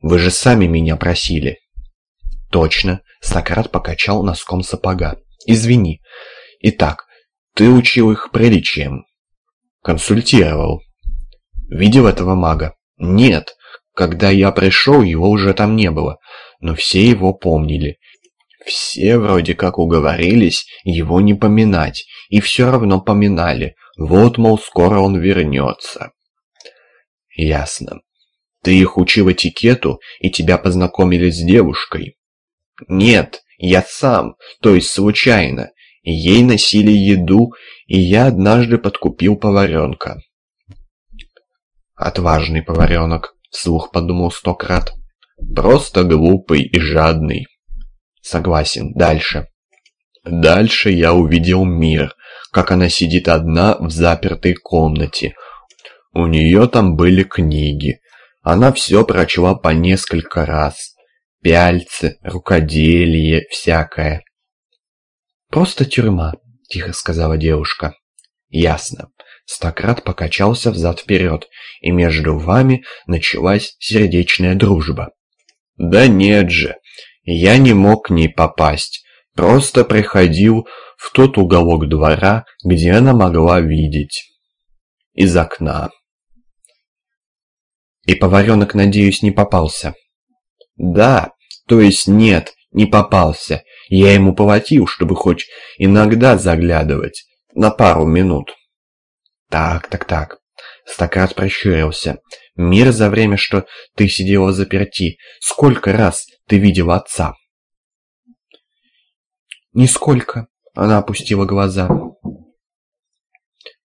Вы же сами меня просили». «Точно», — Сократ покачал носком сапога. «Извини. Итак, ты учил их приличием?» «Консультировал». «Видел этого мага?» «Нет. Когда я пришел, его уже там не было, но все его помнили. Все вроде как уговорились его не поминать, и все равно поминали. Вот, мол, скоро он вернется». «Ясно. Ты их учил этикету, и тебя познакомили с девушкой?» «Нет, я сам, то есть случайно. Ей носили еду, и я однажды подкупил поваренка». «Отважный поваренок», — вслух подумал стократ. «Просто глупый и жадный». «Согласен, дальше». Дальше я увидел мир, как она сидит одна в запертой комнате. У нее там были книги. Она все прочла по несколько раз пяльцы, рукоделие, всякое. «Просто тюрьма», — тихо сказала девушка. «Ясно». Стократ покачался взад-вперед, и между вами началась сердечная дружба. «Да нет же, я не мог к ней попасть, просто приходил в тот уголок двора, где она могла видеть. Из окна». «И поваренок, надеюсь, не попался?» Да, то есть нет, не попался. Я ему платил, чтобы хоть иногда заглядывать. На пару минут. Так, так, так. Стакрат прищурился. Мир за время, что ты сидела заперти, сколько раз ты видел отца? Нисколько. Она опустила глаза.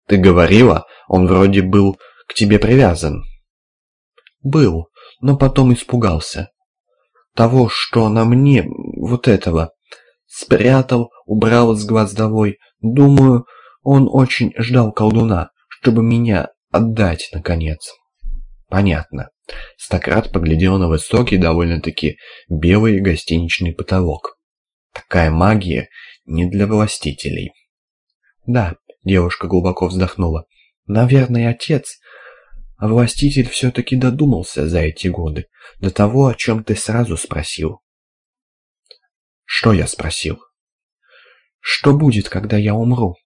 Ты говорила, он вроде был к тебе привязан. Был, но потом испугался того, что на мне, вот этого. Спрятал, убрал с глаз долой. Думаю, он очень ждал колдуна, чтобы меня отдать, наконец. Понятно. Стократ поглядел на высокий, довольно-таки белый гостиничный потолок. Такая магия не для властителей. Да, девушка глубоко вздохнула. Наверное, отец а властитель все-таки додумался за эти годы до того, о чем ты сразу спросил. Что я спросил? Что будет, когда я умру?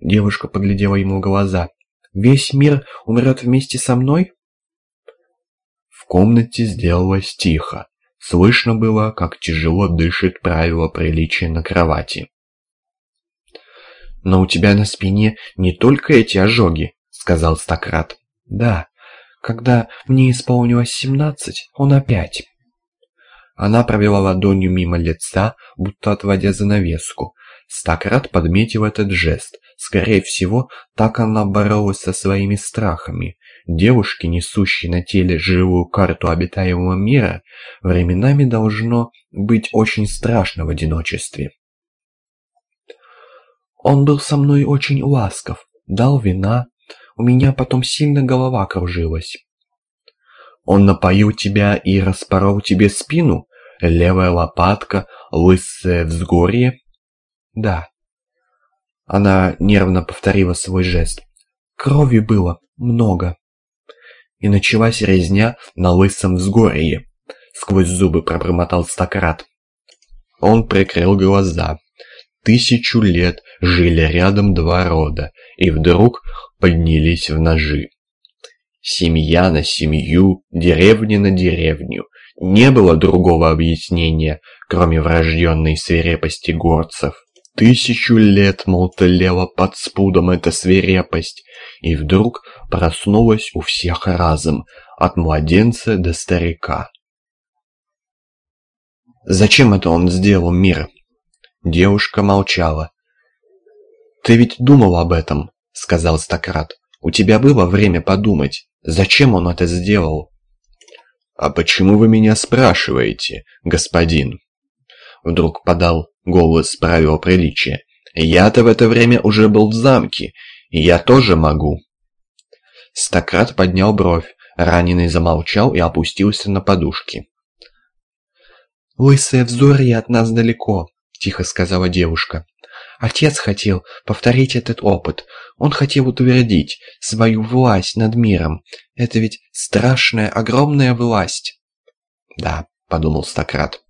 Девушка поглядела ему в глаза. Весь мир умрет вместе со мной? В комнате сделалось тихо. Слышно было, как тяжело дышит правило приличия на кровати. «Но у тебя на спине не только эти ожоги», — сказал Стократ. «Да, когда мне исполнилось семнадцать, он опять. Она провела ладонью мимо лица, будто отводя занавеску. Стакрат подметил этот жест. Скорее всего, так она боролась со своими страхами. Девушке, несущей на теле живую карту обитаемого мира, временами должно быть очень страшно в одиночестве. Он был со мной очень ласков, дал вина, у меня потом сильно голова кружилась. Он напоил тебя и распорол тебе спину? Левая лопатка, лысое взгорье? Да. Она нервно повторила свой жест. Крови было много. И началась резня на лысом взгорье. Сквозь зубы пробормотал стократ. Он прикрыл глаза. Тысячу лет жили рядом два рода, и вдруг поднялись в ножи. Семья на семью, деревня на деревню. Не было другого объяснения, кроме врожденной свирепости горцев. Тысячу лет, мол, тлела под спудом эта свирепость, и вдруг проснулась у всех разом, от младенца до старика. «Зачем это он сделал, мир?» Девушка молчала. «Ты ведь думал об этом?» — сказал Стократ. «У тебя было время подумать, зачем он это сделал?» «А почему вы меня спрашиваете, господин?» Вдруг подал голос правила приличия. «Я-то в это время уже был в замке, и я тоже могу». Стократ поднял бровь, раненый замолчал и опустился на подушки. «Лысое взорье от нас далеко», — тихо сказала девушка. Отец хотел повторить этот опыт. Он хотел утвердить свою власть над миром. Это ведь страшная, огромная власть. Да, подумал Стократ.